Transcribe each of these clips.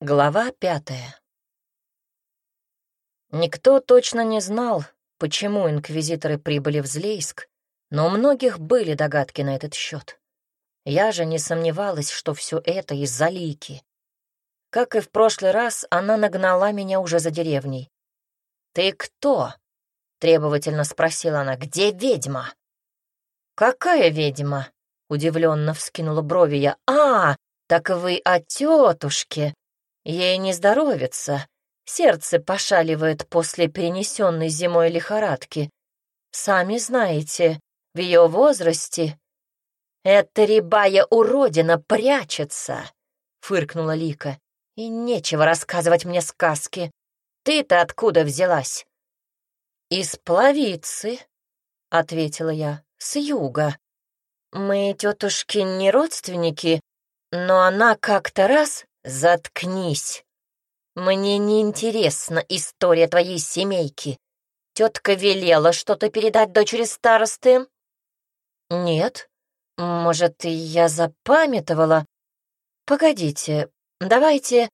Глава пятая. Никто точно не знал, почему инквизиторы прибыли в Злейск, но у многих были догадки на этот счет. Я же не сомневалась, что все это из-за Лики. Как и в прошлый раз, она нагнала меня уже за деревней. «Ты кто?» — требовательно спросила она. «Где ведьма?» «Какая ведьма?» — удивленно вскинула брови я. «А, так вы о тетушке!» Ей не здоровится, сердце пошаливает после перенесенной зимой лихорадки. Сами знаете, в ее возрасте... «Эта рябая уродина прячется!» — фыркнула Лика. «И нечего рассказывать мне сказки. Ты-то откуда взялась?» «Из плавицы», — ответила я, — «с юга. Мы, тетушки, не родственники, но она как-то раз «Заткнись! Мне не интересна история твоей семейки. Тетка велела что-то передать дочери старосты?» «Нет. Может, я запамятовала? Погодите, давайте...»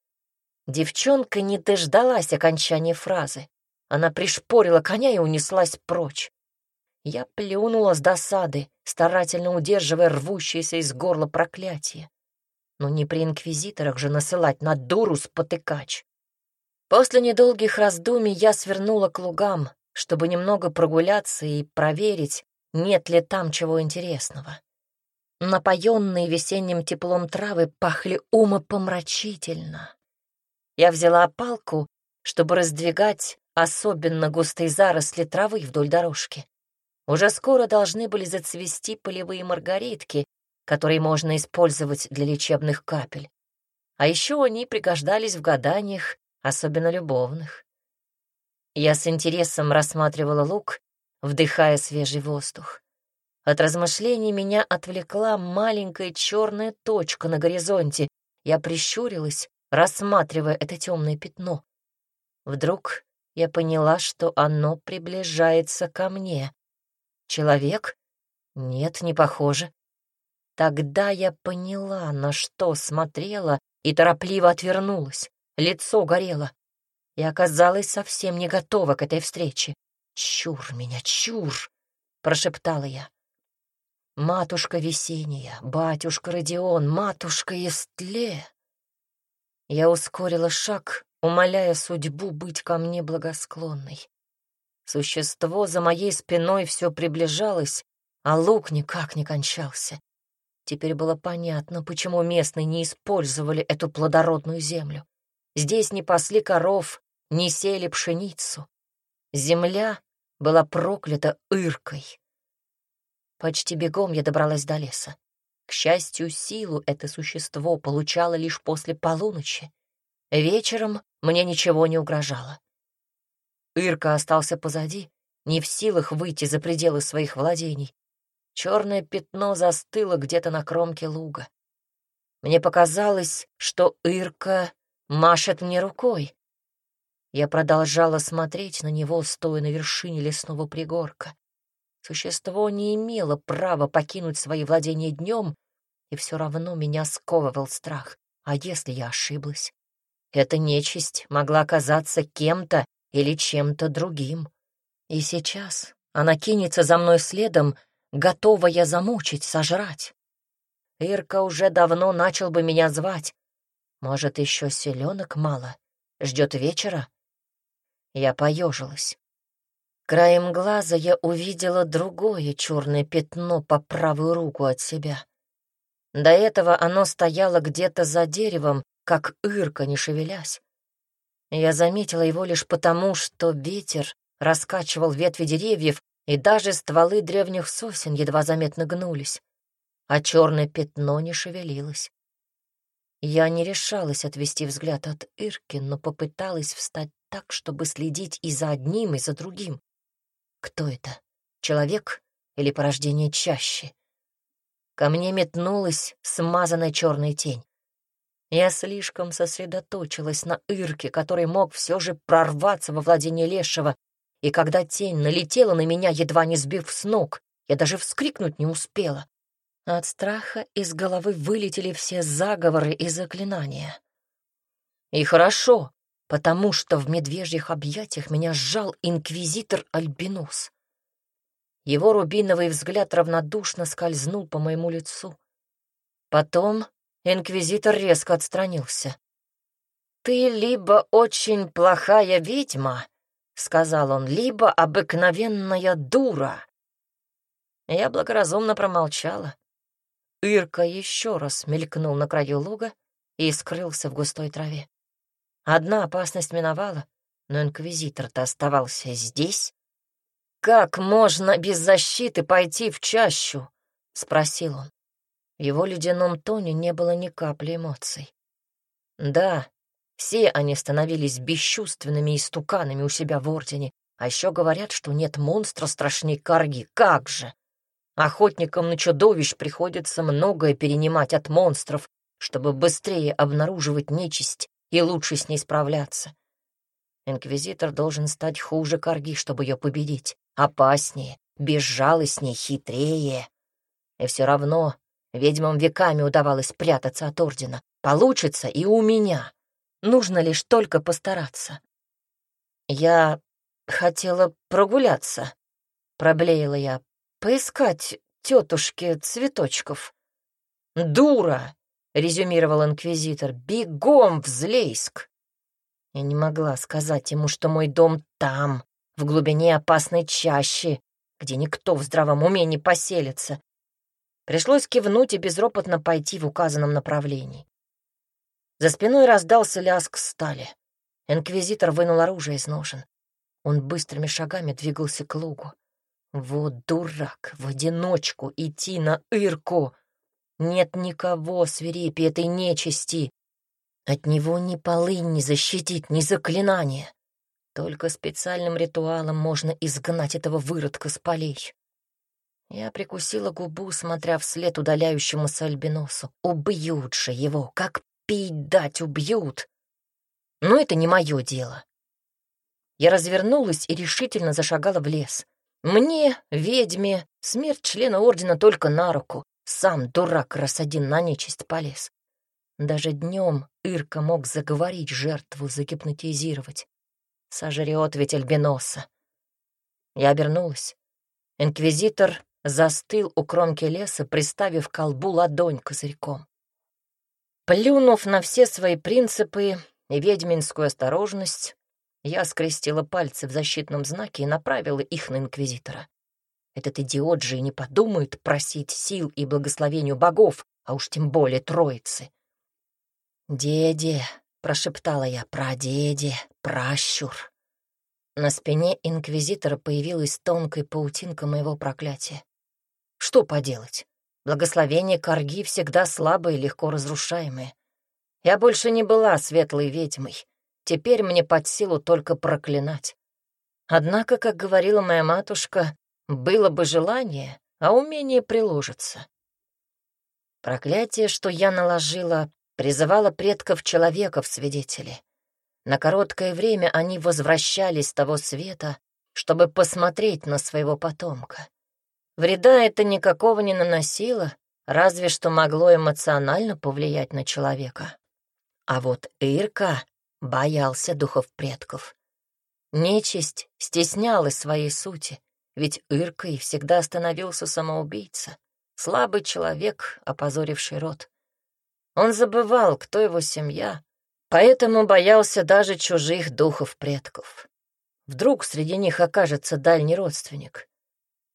Девчонка не дождалась окончания фразы. Она пришпорила коня и унеслась прочь. Я плюнула с досады, старательно удерживая рвущееся из горла проклятие. Но не при инквизиторах же насылать на дуру спотыкач. После недолгих раздумий я свернула к лугам, чтобы немного прогуляться и проверить, нет ли там чего интересного. Напоенные весенним теплом травы пахли умопомрачительно. Я взяла палку, чтобы раздвигать особенно густые заросли травы вдоль дорожки. Уже скоро должны были зацвести полевые маргаритки, которые можно использовать для лечебных капель. А еще они пригождались в гаданиях, особенно любовных. Я с интересом рассматривала лук, вдыхая свежий воздух. От размышлений меня отвлекла маленькая черная точка на горизонте. Я прищурилась, рассматривая это темное пятно. Вдруг я поняла, что оно приближается ко мне. Человек? Нет, не похоже. Тогда я поняла, на что смотрела, и торопливо отвернулась. Лицо горело. И оказалась совсем не готова к этой встрече. «Чур меня, чур!» — прошептала я. «Матушка Весенняя, батюшка Родион, матушка Естле!» Я ускорила шаг, умоляя судьбу быть ко мне благосклонной. Существо за моей спиной все приближалось, а лук никак не кончался. Теперь было понятно, почему местные не использовали эту плодородную землю. Здесь не пасли коров, не сели пшеницу. Земля была проклята Иркой. Почти бегом я добралась до леса. К счастью, силу это существо получало лишь после полуночи. Вечером мне ничего не угрожало. Ирка остался позади, не в силах выйти за пределы своих владений. Черное пятно застыло где-то на кромке луга. Мне показалось, что Ирка машет мне рукой. Я продолжала смотреть на него, стоя на вершине лесного пригорка. Существо не имело права покинуть свои владения днем, и все равно меня сковывал страх. А если я ошиблась? Эта нечисть могла оказаться кем-то или чем-то другим. И сейчас она кинется за мной следом, готова я замучить, сожрать. Ирка уже давно начал бы меня звать. Может, еще селенок мало? Ждет вечера? Я поежилась. Краем глаза я увидела другое черное пятно по правую руку от себя. До этого оно стояло где-то за деревом, как Ирка, не шевелясь. Я заметила его лишь потому, что ветер раскачивал ветви деревьев, и даже стволы древних сосен едва заметно гнулись, а черное пятно не шевелилось. Я не решалась отвести взгляд от Ирки, но попыталась встать так, чтобы следить и за одним, и за другим. Кто это? Человек или порождение чаще? Ко мне метнулась смазанная черная тень. Я слишком сосредоточилась на Ирке, который мог все же прорваться во владение Лешего, и когда тень налетела на меня, едва не сбив с ног, я даже вскрикнуть не успела. От страха из головы вылетели все заговоры и заклинания. И хорошо, потому что в медвежьих объятиях меня сжал инквизитор Альбинос. Его рубиновый взгляд равнодушно скользнул по моему лицу. Потом инквизитор резко отстранился. «Ты либо очень плохая ведьма, — сказал он, — либо обыкновенная дура. Я благоразумно промолчала. Ирка еще раз мелькнул на краю луга и скрылся в густой траве. Одна опасность миновала, но инквизитор-то оставался здесь. «Как можно без защиты пойти в чащу?» — спросил он. В его ледяном тоне не было ни капли эмоций. Да, все они становились бесчувственными истуканами у себя в Ордене, а еще говорят, что нет монстра страшней карги. Как же! Охотникам на чудовищ приходится многое перенимать от монстров, чтобы быстрее обнаруживать нечисть и лучше с ней справляться. Инквизитор должен стать хуже карги, чтобы ее победить, опаснее, безжалостнее, хитрее. И все равно ведьмам веками удавалось прятаться от Ордена. Получится и у меня. Нужно лишь только постараться. Я хотела прогуляться, проблеяла я, поискать тетушке цветочков. Дура! резюмировал инквизитор. Бегом в Злейск! Я не могла сказать ему, что мой дом там, в глубине опасной чащи, где никто в здравом уме не поселится. Пришлось кивнуть и безропотно пойти в указанном направлении. За спиной раздался лязг стали. Инквизитор вынул оружие из ножен. Он быстрыми шагами двигался к лугу. Вот дурак, в одиночку идти на Ирку. Нет никого свирепи этой нечисти. От него ни полынь не защитить, ни заклинание. Только специальным ритуалом можно изгнать этого выродка с полей. Я прикусила губу, смотря вслед удаляющемуся альбиносу. Убьют же его, как пить дать убьют. Но это не мое дело. Я развернулась и решительно зашагала в лес. Мне, ведьме, смерть члена ордена только на руку. Сам дурак раз один на нечисть полез. Даже днем Ирка мог заговорить жертву, загипнотизировать. Сожрет ведь альбиноса. Я обернулась. Инквизитор застыл у кромки леса, приставив колбу ладонь козырьком. Плюнув на все свои принципы и ведьминскую осторожность, я скрестила пальцы в защитном знаке и направила их на инквизитора. Этот идиот же и не подумает просить сил и благословению богов, а уж тем более троицы. «Деде», — прошептала я, — «прадеде, пращур». На спине инквизитора появилась тонкая паутинка моего проклятия. Что поделать? Благословения корги всегда слабые и легко разрушаемые. Я больше не была светлой ведьмой. Теперь мне под силу только проклинать. Однако, как говорила моя матушка, было бы желание, а умение приложится. Проклятие, что я наложила, призывало предков человека в свидетели. На короткое время они возвращались с того света, чтобы посмотреть на своего потомка. Вреда это никакого не наносило, разве что могло эмоционально повлиять на человека. А вот Ирка боялся духов предков. Нечисть стеснялась своей сути, ведь Иркой всегда становился самоубийца, слабый человек, опозоривший род. Он забывал, кто его семья, поэтому боялся даже чужих духов предков. Вдруг среди них окажется дальний родственник.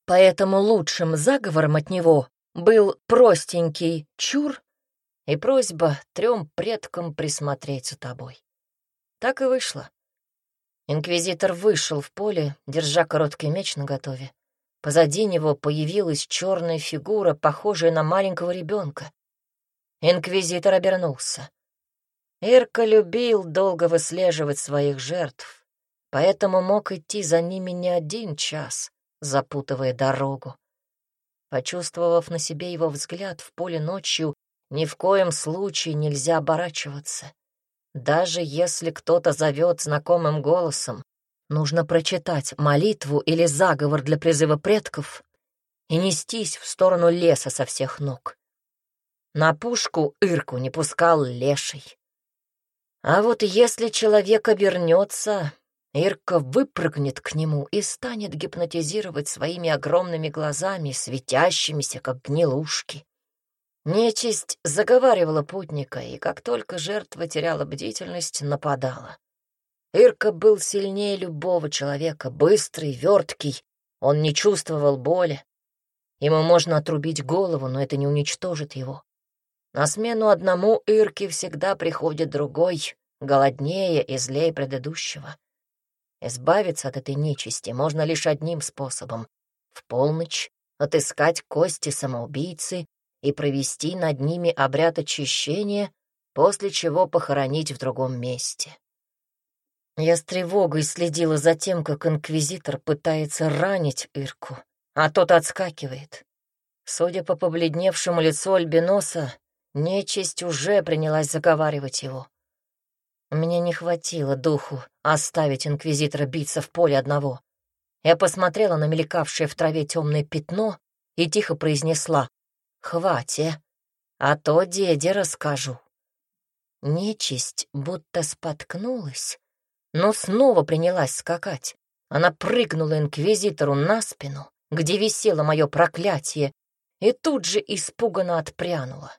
Поэтому лучшим заговором от него был простенький чур и просьба трем предкам присмотреть за тобой. Так и вышло. Инквизитор вышел в поле, держа короткий меч наготове. Позади него появилась черная фигура, похожая на маленького ребенка. Инквизитор обернулся. Ирка любил долго выслеживать своих жертв, поэтому мог идти за ними не один час, запутывая дорогу. Почувствовав на себе его взгляд в поле ночью, ни в коем случае нельзя оборачиваться. Даже если кто-то зовет знакомым голосом, нужно прочитать молитву или заговор для призыва предков и нестись в сторону леса со всех ног. На пушку Ирку не пускал леший. А вот если человек обернется, Ирка выпрыгнет к нему и станет гипнотизировать своими огромными глазами, светящимися, как гнилушки. Нечисть заговаривала путника, и как только жертва теряла бдительность, нападала. Ирка был сильнее любого человека, быстрый, верткий, он не чувствовал боли. Ему можно отрубить голову, но это не уничтожит его. На смену одному Ирке всегда приходит другой, голоднее и злее предыдущего. Избавиться от этой нечисти можно лишь одним способом — в полночь отыскать кости самоубийцы и провести над ними обряд очищения, после чего похоронить в другом месте. Я с тревогой следила за тем, как инквизитор пытается ранить Ирку, а тот отскакивает. Судя по побледневшему лицу Альбиноса, нечисть уже принялась заговаривать его. Меня не хватило духу оставить инквизитора биться в поле одного. Я посмотрела на мелькавшее в траве темное пятно и тихо произнесла «Хватит, а то деде расскажу». Нечисть будто споткнулась, но снова принялась скакать. Она прыгнула инквизитору на спину, где висело мое проклятие, и тут же испуганно отпрянула.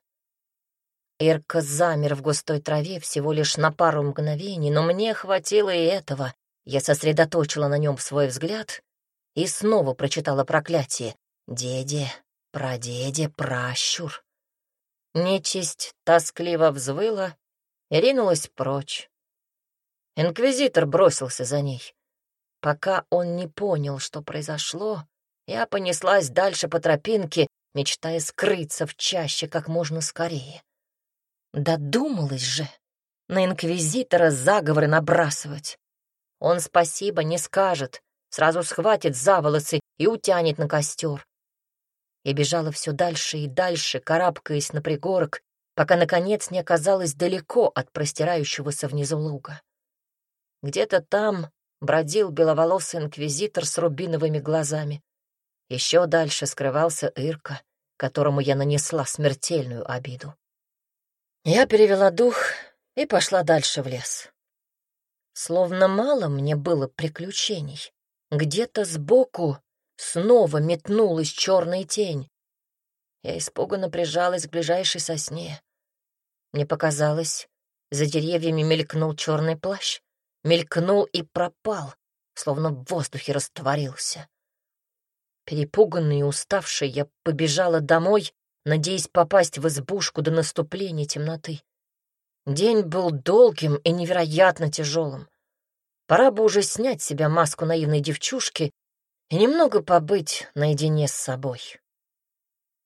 Ирка замер в густой траве всего лишь на пару мгновений, но мне хватило и этого. Я сосредоточила на нем свой взгляд и снова прочитала проклятие. «Деде, прадеде, пращур». Нечисть тоскливо взвыла и ринулась прочь. Инквизитор бросился за ней. Пока он не понял, что произошло, я понеслась дальше по тропинке, мечтая скрыться в чаще как можно скорее. Додумалась же на инквизитора заговоры набрасывать. Он спасибо не скажет, сразу схватит за волосы и утянет на костер. И бежала все дальше и дальше, карабкаясь на пригорок, пока, наконец, не оказалась далеко от простирающегося внизу луга. Где-то там бродил беловолосый инквизитор с рубиновыми глазами. Еще дальше скрывался Ирка, которому я нанесла смертельную обиду. Я перевела дух и пошла дальше в лес. Словно мало мне было приключений. Где-то сбоку снова метнулась черная тень. Я испуганно прижалась к ближайшей сосне. Мне показалось, за деревьями мелькнул черный плащ, мелькнул и пропал, словно в воздухе растворился. Перепуганный и уставший, я побежала домой надеясь попасть в избушку до наступления темноты. День был долгим и невероятно тяжелым. Пора бы уже снять с себя маску наивной девчушки и немного побыть наедине с собой.